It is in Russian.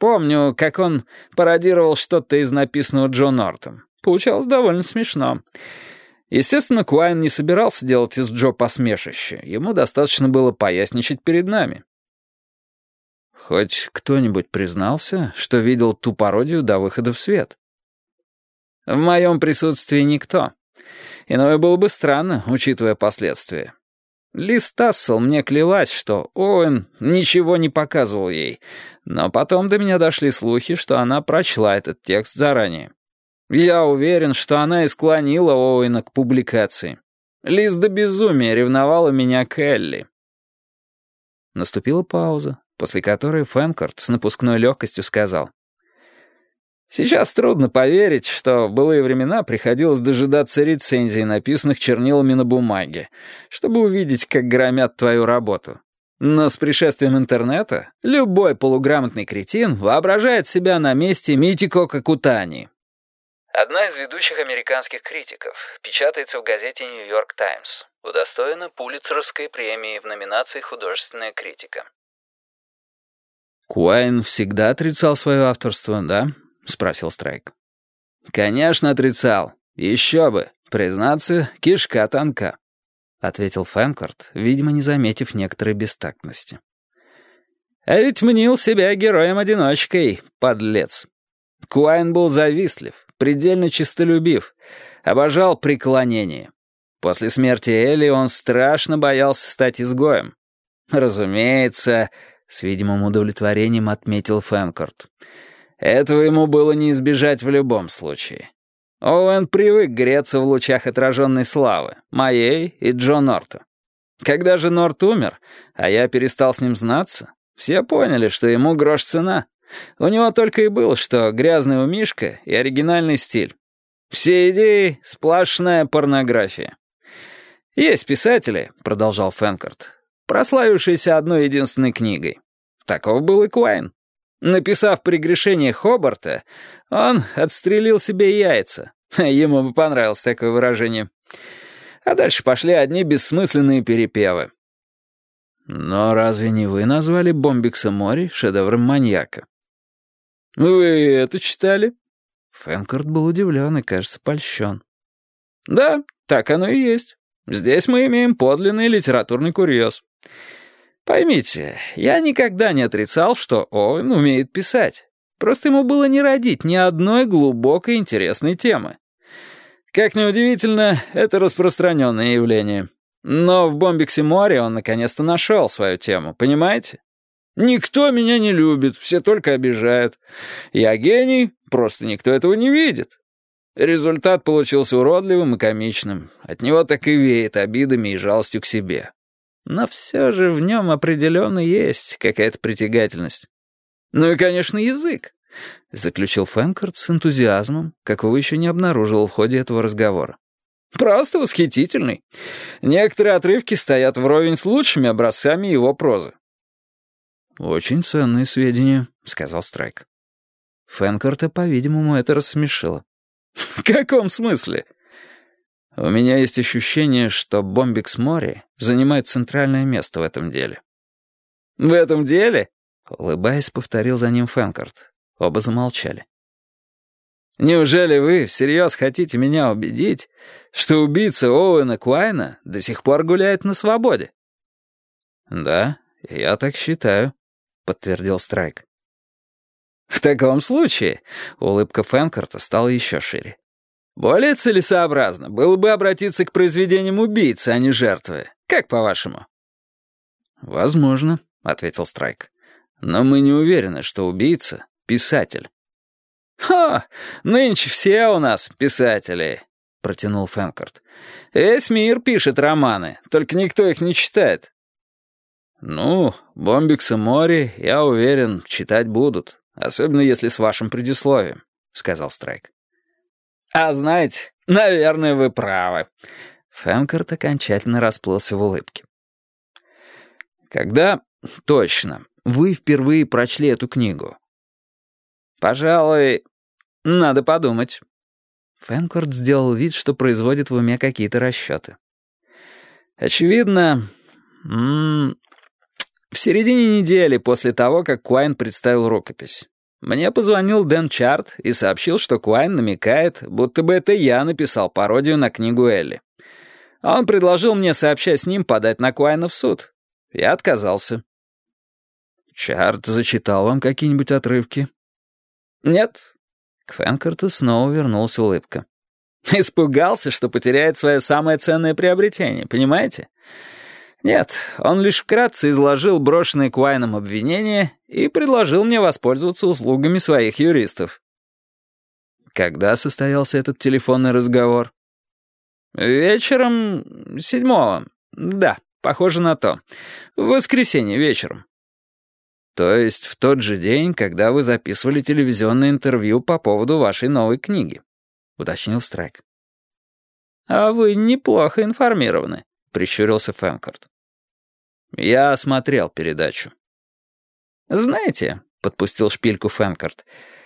Помню, как он пародировал что-то из написанного Джо Нортом. Получалось довольно смешно. Естественно, Куайн не собирался делать из Джо посмешище. Ему достаточно было поясничать перед нами. Хоть кто-нибудь признался, что видел ту пародию до выхода в свет? В моем присутствии никто. Иное было бы странно, учитывая последствия. Лиз Тассел мне клялась, что Оуэн ничего не показывал ей, но потом до меня дошли слухи, что она прочла этот текст заранее. Я уверен, что она и склонила Оуэна к публикации. Лиз до безумия ревновала меня к Элли. Наступила пауза, после которой Фэнкорт с напускной легкостью сказал. Сейчас трудно поверить, что в былые времена приходилось дожидаться рецензий, написанных чернилами на бумаге, чтобы увидеть, как громят твою работу. Но с пришествием интернета любой полуграмотный кретин воображает себя на месте Митико Какутани. Одна из ведущих американских критиков, печатается в газете «Нью-Йорк Таймс», удостоена Пулитцеровской премии в номинации «Художественная критика». Куайн всегда отрицал свое авторство, да? — спросил Страйк. «Конечно, отрицал. Еще бы. Признаться, кишка тонка», — ответил Фэнкорт, видимо, не заметив некоторой бестактности. «А ведь мнил себя героем-одиночкой, подлец. Куайн был завистлив, предельно чистолюбив, обожал преклонение. После смерти Элли он страшно боялся стать изгоем. Разумеется, с видимым удовлетворением отметил Фэнкорт — этого ему было не избежать в любом случае. Оуэн привык греться в лучах отраженной славы, моей и Джо Норта. Когда же Норт умер, а я перестал с ним знаться, все поняли, что ему грош цена. У него только и было, что грязный умишка и оригинальный стиль. Все идеи — сплошная порнография. «Есть писатели», — продолжал Фэнкорт, прославившиеся одной единственной книгой. Таков был и Куайн. Написав прегрешение Хобарта, он отстрелил себе яйца. Ему бы понравилось такое выражение. А дальше пошли одни бессмысленные перепевы. Но разве не вы назвали Бомбикса Мори шедевром маньяка? Вы это читали? Фэнкорт был удивлен и, кажется, польщен. Да, так оно и есть. Здесь мы имеем подлинный литературный курьез. Поймите, я никогда не отрицал, что Оуэн умеет писать. Просто ему было не родить ни одной глубокой интересной темы. Как ни удивительно, это распространенное явление. Но в Бомбиксе море он наконец-то нашел свою тему, понимаете? Никто меня не любит, все только обижают. Я гений, просто никто этого не видит. Результат получился уродливым и комичным. От него так и веет обидами и жалостью к себе. Но все же в нем определенно есть какая-то притягательность. Ну и, конечно, язык, — заключил Фэнкорт с энтузиазмом, какого еще не обнаружил в ходе этого разговора. «Просто восхитительный. Некоторые отрывки стоят вровень с лучшими образцами его прозы». «Очень ценные сведения», — сказал Страйк. Фэнкорта, по-видимому, это рассмешило. «В каком смысле?» У меня есть ощущение, что Бомбикс Мори занимает центральное место в этом деле». «В этом деле?» — улыбаясь, повторил за ним Фэнкорт. Оба замолчали. «Неужели вы всерьез хотите меня убедить, что убийца Оуэна Куайна до сих пор гуляет на свободе?» «Да, я так считаю», — подтвердил Страйк. «В таком случае...» — улыбка Фэнкорта стала еще шире. Более целесообразно было бы обратиться к произведениям убийцы, а не жертвы. Как по-вашему?» «Возможно», — ответил Страйк. «Но мы не уверены, что убийца — писатель». «Ха! Нынче все у нас писатели», — протянул Фэнкорт. «Весь мир пишет романы, только никто их не читает». «Ну, Бомбикс и Мори, я уверен, читать будут, особенно если с вашим предисловием», — сказал Страйк. «А знаете, наверное, вы правы». Фэнкорт окончательно расплылся в улыбке. «Когда точно вы впервые прочли эту книгу?» «Пожалуй, надо подумать». Фэнкорт сделал вид, что производит в уме какие-то расчеты. «Очевидно, в середине недели после того, как Куайн представил рукопись. Мне позвонил Дэн Чарт и сообщил, что Куайн намекает, будто бы это я написал пародию на книгу Элли. Он предложил мне, сообща с ним, подать на Куайна в суд. Я отказался. Чарт зачитал вам какие-нибудь отрывки? Нет. К Фэнкарту снова вернулась улыбка. Испугался, что потеряет свое самое ценное приобретение, понимаете? Нет, он лишь вкратце изложил брошенное Куайном обвинение и предложил мне воспользоваться услугами своих юристов. Когда состоялся этот телефонный разговор? Вечером седьмого. Да, похоже на то. В воскресенье вечером. То есть в тот же день, когда вы записывали телевизионное интервью по поводу вашей новой книги, уточнил Страйк. А вы неплохо информированы, прищурился Фэнкорт. Я осмотрел передачу. Знаете, подпустил шпильку Фэнкорт,